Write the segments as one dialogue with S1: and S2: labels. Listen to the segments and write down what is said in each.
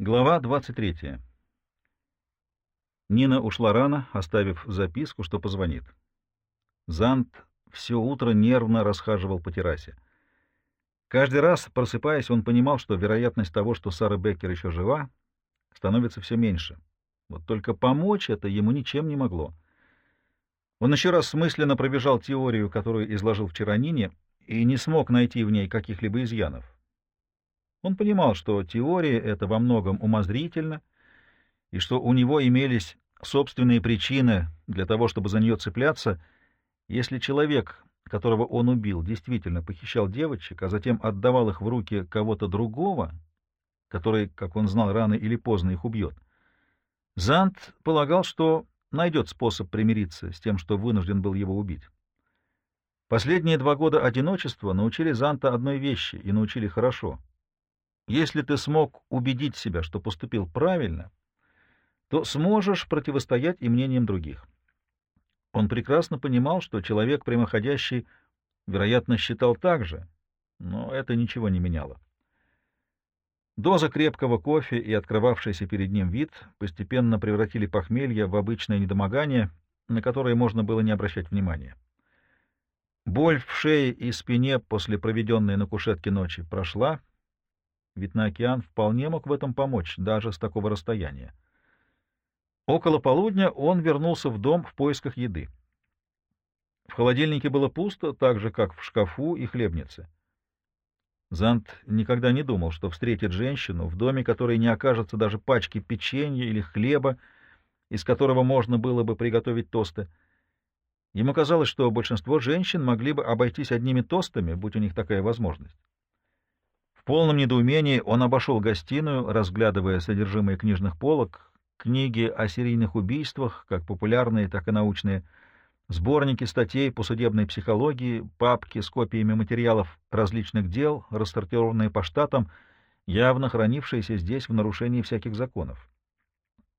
S1: Глава 23. Нина ушла рано, оставив записку, что позвонит. Зант все утро нервно расхаживал по террасе. Каждый раз, просыпаясь, он понимал, что вероятность того, что Сара Беккер еще жива, становится все меньше. Вот только помочь это ему ничем не могло. Он еще раз смысленно пробежал теорию, которую изложил вчера Нине, и не смог найти в ней каких-либо изъянов. Он понимал, что теория эта во многом умозрительна, и что у него имелись собственные причины для того, чтобы за нее цепляться, если человек, которого он убил, действительно похищал девочек, а затем отдавал их в руки кого-то другого, который, как он знал, рано или поздно их убьет. Зант полагал, что найдет способ примириться с тем, что вынужден был его убить. Последние два года одиночества научили Занта одной вещи и научили хорошо — если ты смог убедить себя, что поступил правильно, то сможешь противостоять и мнениям других. Он прекрасно понимал, что человек прямоходящий, вероятно, считал так же, но это ничего не меняло. Доза крепкого кофе и открывавшийся перед ним вид постепенно превратили похмелье в обычное недомогание, на которое можно было не обращать внимания. Боль в шее и спине после проведенной на кушетке ночи прошла, ведь на океан вполне мог в этом помочь, даже с такого расстояния. Около полудня он вернулся в дом в поисках еды. В холодильнике было пусто, так же, как в шкафу и хлебнице. Зант никогда не думал, что встретит женщину, в доме которой не окажется даже пачки печенья или хлеба, из которого можно было бы приготовить тосты. Ему казалось, что большинство женщин могли бы обойтись одними тостами, будь у них такая возможность. В полном недоумении он обошел гостиную, разглядывая содержимое книжных полок, книги о серийных убийствах, как популярные, так и научные, сборники статей по судебной психологии, папки с копиями материалов различных дел, рассортированные по штатам, явно хранившиеся здесь в нарушении всяких законов.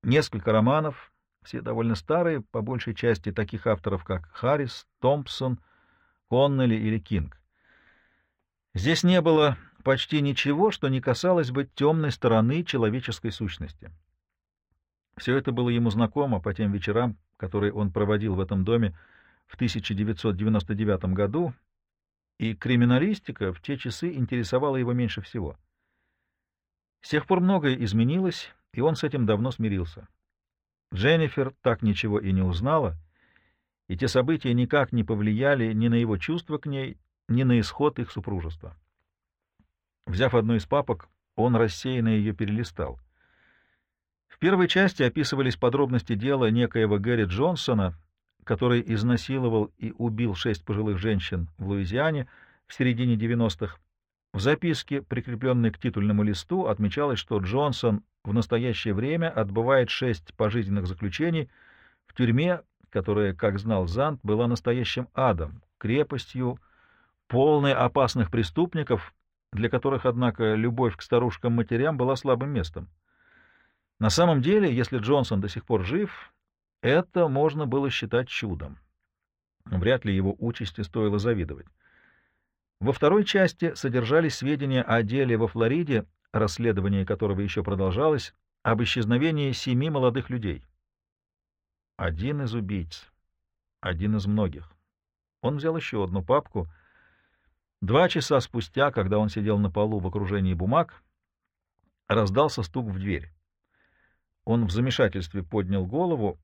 S1: Несколько романов, все довольно старые, по большей части таких авторов, как Харрис, Томпсон, Коннелли или Кинг. Здесь не было почти ничего, что не касалось бы темной стороны человеческой сущности. Все это было ему знакомо по тем вечерам, которые он проводил в этом доме в 1999 году, и криминалистика в те часы интересовала его меньше всего. С тех пор многое изменилось, и он с этим давно смирился. Дженнифер так ничего и не узнала, и те события никак не повлияли ни на его чувства к ней, ни на исход их супружества. Взяв одну из папок, он рассеянно ее перелистал. В первой части описывались подробности дела некоего Гэри Джонсона, который изнасиловал и убил шесть пожилых женщин в Луизиане в середине 90-х. В записке, прикрепленной к титульному листу, отмечалось, что Джонсон в настоящее время отбывает шесть пожизненных заключений в тюрьме, которая, как знал Зант, была настоящим адом, крепостью, полной опасных преступников, для которых, однако, любовь к старушкам-матерям была слабым местом. На самом деле, если Джонсон до сих пор жив, это можно было считать чудом. Вряд ли его участи стоило завидовать. Во второй части содержались сведения о деле во Флориде, расследование которого еще продолжалось, об исчезновении семи молодых людей. Один из убийц. Один из многих. Он взял еще одну папку — Два часа спустя, когда он сидел на полу в окружении бумаг, раздался стук в дверь. Он в замешательстве поднял голову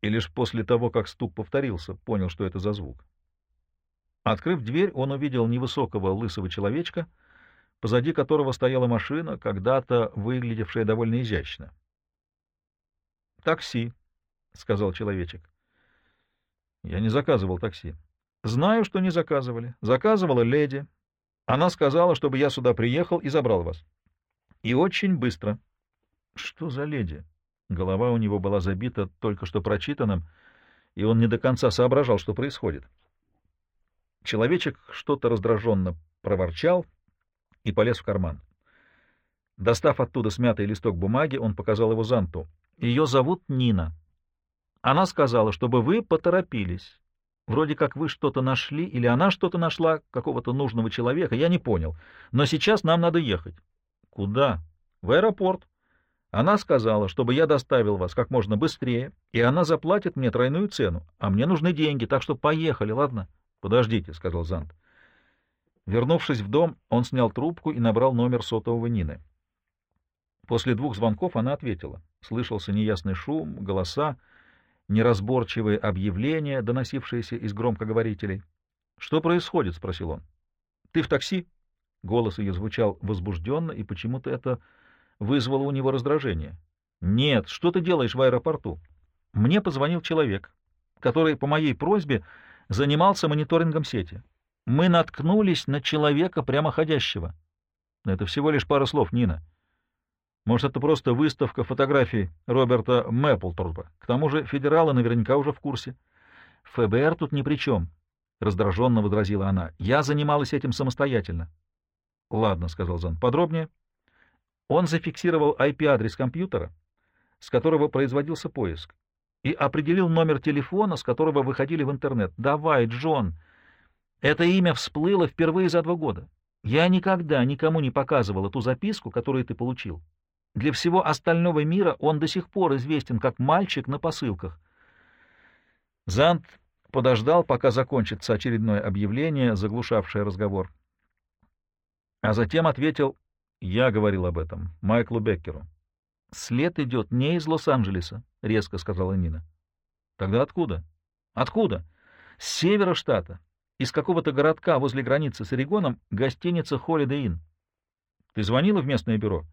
S1: и лишь после того, как стук повторился, понял, что это за звук. Открыв дверь, он увидел невысокого лысого человечка, позади которого стояла машина, когда-то выглядевшая довольно изящно. «Такси», — сказал человечек. «Я не заказывал такси». Знаю, что не заказывали. Заказывала леди. Она сказала, чтобы я сюда приехал и забрал вас. И очень быстро. Что за леди? Голова у него была забита только что прочитанным, и он не до конца соображал, что происходит. Человечек что-то раздраженно проворчал и полез в карман. Достав оттуда смятый листок бумаги, он показал его Занту. Ее зовут Нина. Она сказала, чтобы вы поторопились. Вроде как вы что-то нашли, или она что-то нашла, какого-то нужного человека, я не понял. Но сейчас нам надо ехать. Куда? В аэропорт. Она сказала, чтобы я доставил вас как можно быстрее, и она заплатит мне тройную цену, а мне нужны деньги, так что поехали, ладно? — Подождите, — сказал Зант. Вернувшись в дом, он снял трубку и набрал номер сотового Нины. После двух звонков она ответила. Слышался неясный шум, голоса, неразборчивые объявления, доносившиеся из громкоговорителей. — Что происходит? — спросил он. — Ты в такси? Голос ее звучал возбужденно, и почему-то это вызвало у него раздражение. — Нет, что ты делаешь в аэропорту? Мне позвонил человек, который по моей просьбе занимался мониторингом сети. Мы наткнулись на человека прямоходящего. Это всего лишь пара слов, Нина. Может, это просто выставка фотографий Роберта Мэпплторпа. К тому же федералы наверняка уже в курсе. ФБР тут ни при чем, — раздраженно возразила она. Я занималась этим самостоятельно. — Ладно, — сказал Зан. — Подробнее. Он зафиксировал IP-адрес компьютера, с которого производился поиск, и определил номер телефона, с которого выходили в интернет. Давай, Джон. Это имя всплыло впервые за два года. Я никогда никому не показывала ту записку, которую ты получил. Для всего остального мира он до сих пор известен как мальчик на посылках. Зант подождал, пока закончится очередное объявление, заглушавшее разговор. А затем ответил, я говорил об этом, Майклу Беккеру. «След идет не из Лос-Анджелеса», — резко сказала Нина. «Тогда откуда?» «Откуда?» «С севера штата, из какого-то городка возле границы с Орегоном, гостиница Inn». «Ты звонила в местное бюро?»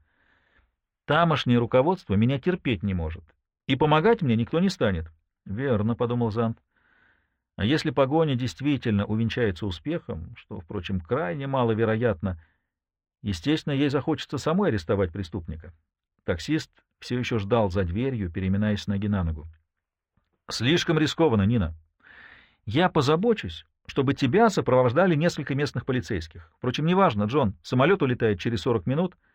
S1: Тамошнее руководство меня терпеть не может, и помогать мне никто не станет. — Верно, — подумал Зант. А если погоня действительно увенчается успехом, что, впрочем, крайне маловероятно, естественно, ей захочется самой арестовать преступника. Таксист все еще ждал за дверью, переминаясь с ноги на ногу. — Слишком рискованно, Нина. Я позабочусь, чтобы тебя сопровождали несколько местных полицейских. Впрочем, неважно, Джон, самолет улетает через 40 минут —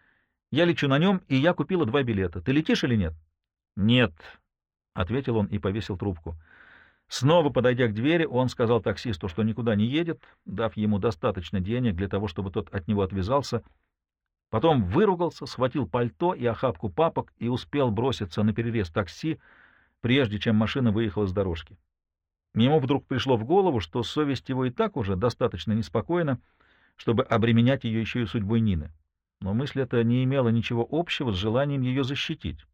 S1: я лечу на нем, и я купила два билета. Ты летишь или нет? — Нет, — ответил он и повесил трубку. Снова подойдя к двери, он сказал таксисту, что никуда не едет, дав ему достаточно денег для того, чтобы тот от него отвязался. Потом выругался, схватил пальто и охапку папок и успел броситься на перерез такси, прежде чем машина выехала с дорожки. Ему вдруг пришло в голову, что совесть его и так уже достаточно неспокойна, чтобы обременять ее еще и судьбой Нины но мысль эта не имела ничего общего с желанием ее защитить.